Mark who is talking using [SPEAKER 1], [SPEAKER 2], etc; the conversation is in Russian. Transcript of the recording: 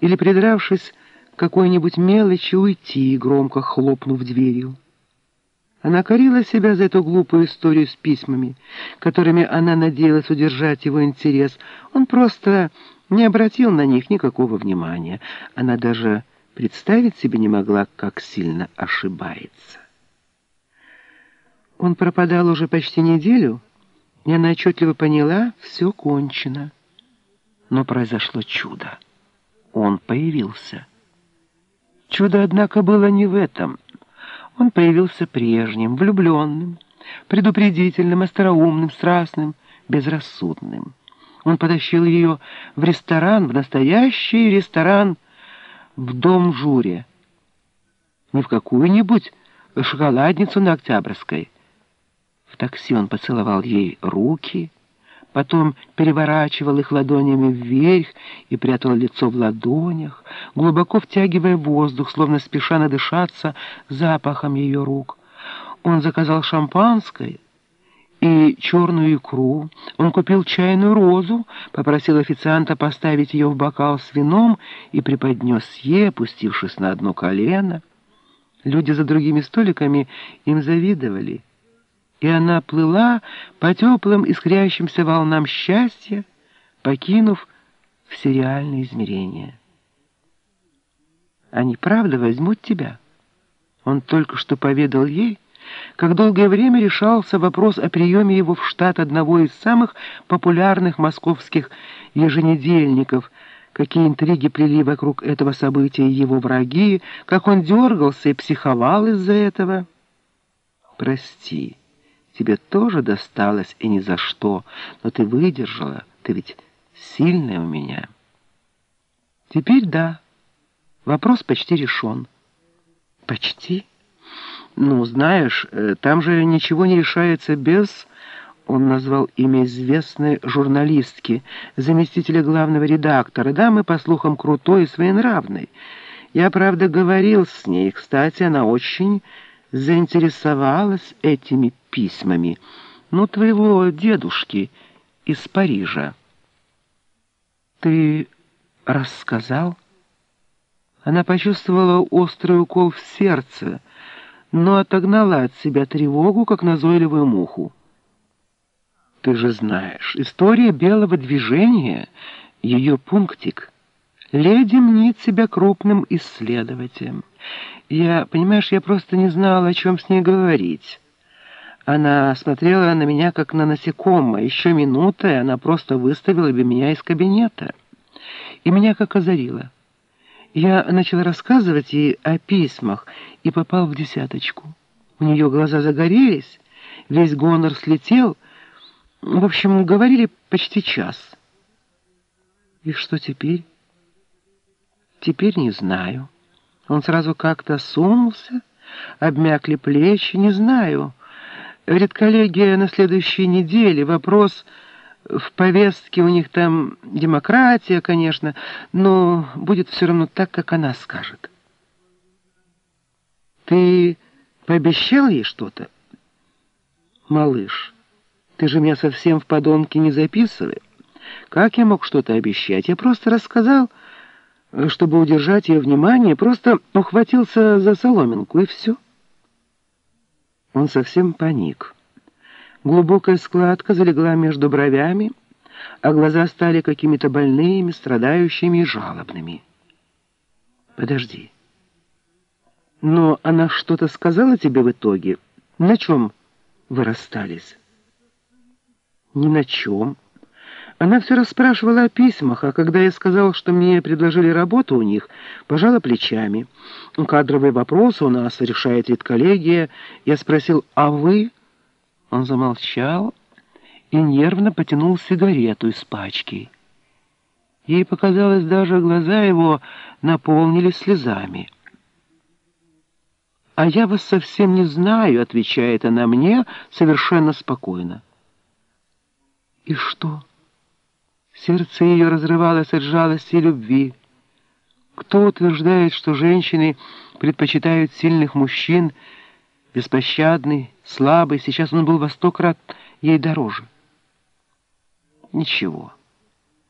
[SPEAKER 1] или, придравшись какой-нибудь мелочи, уйти, громко хлопнув дверью. Она корила себя за эту глупую историю с письмами, которыми она надеялась удержать его интерес. Он просто не обратил на них никакого внимания. Она даже представить себе не могла, как сильно ошибается. Он пропадал уже почти неделю, и она отчетливо поняла, все кончено. Но произошло чудо. Он появился. Чудо, однако, было не в этом. Он появился прежним, влюбленным, предупредительным, остроумным, страстным, безрассудным. Он потащил ее в ресторан, в настоящий ресторан, в дом Журе. Не в какую-нибудь шоколадницу на Октябрьской. В такси он поцеловал ей руки, потом переворачивал их ладонями вверх и прятал лицо в ладонях, глубоко втягивая воздух, словно спеша надышаться запахом ее рук. Он заказал шампанское и черную икру. Он купил чайную розу, попросил официанта поставить ее в бокал с вином и преподнес ей, опустившись на одно колено. Люди за другими столиками им завидовали — и она плыла по теплым искрящимся волнам счастья, покинув все реальные измерения. Они правда возьмут тебя? Он только что поведал ей, как долгое время решался вопрос о приеме его в штат одного из самых популярных московских еженедельников, какие интриги плели вокруг этого события его враги, как он дергался и психовал из-за этого. «Прости». Тебе тоже досталось и ни за что, но ты выдержала, ты ведь сильная у меня. Теперь да, вопрос почти решен. Почти? Ну, знаешь, э, там же ничего не решается без... Он назвал имя известной журналистки, заместителя главного редактора, дамы, по слухам, крутой и своенравной. Я, правда, говорил с ней, кстати, она очень заинтересовалась этими письмами, ну, твоего дедушки из Парижа. Ты рассказал? Она почувствовала острый укол в сердце, но отогнала от себя тревогу, как назойливую муху. Ты же знаешь, история белого движения — ее пунктик. Леди мнит себя крупным исследователем. Я, понимаешь, я просто не знала, о чем с ней говорить. Она смотрела на меня, как на насекомое. Еще минута, и она просто выставила бы меня из кабинета. И меня как озарило. Я начала рассказывать ей о письмах и попал в десяточку. У нее глаза загорелись, весь гонор слетел. В общем, говорили почти час. И что теперь? Теперь не знаю. Он сразу как-то сунулся, обмякли плечи, не знаю. Редколлегия на следующей неделе, вопрос в повестке у них там демократия, конечно, но будет все равно так, как она скажет. Ты пообещал ей что-то? Малыш, ты же меня совсем в подонке не записывай. Как я мог что-то обещать? Я просто рассказал чтобы удержать ее внимание, просто ухватился за соломинку, и все. Он совсем паник. Глубокая складка залегла между бровями, а глаза стали какими-то больными, страдающими и жалобными. «Подожди. Но она что-то сказала тебе в итоге? На чем вы расстались?» «Ни на чем». Она все расспрашивала о письмах, а когда я сказал, что мне предложили работу у них, пожала плечами. Кадровые вопросы у нас решает редколлегия. Я спросил, а вы? Он замолчал и нервно потянул сигарету из пачки. Ей показалось, даже глаза его наполнились слезами. «А я вас совсем не знаю», — отвечает она мне совершенно спокойно. «И что?» Сердце ее разрывалось от жалости и любви. Кто утверждает, что женщины предпочитают сильных мужчин, беспощадный, слабый, сейчас он был во сто крат ей дороже. Ничего.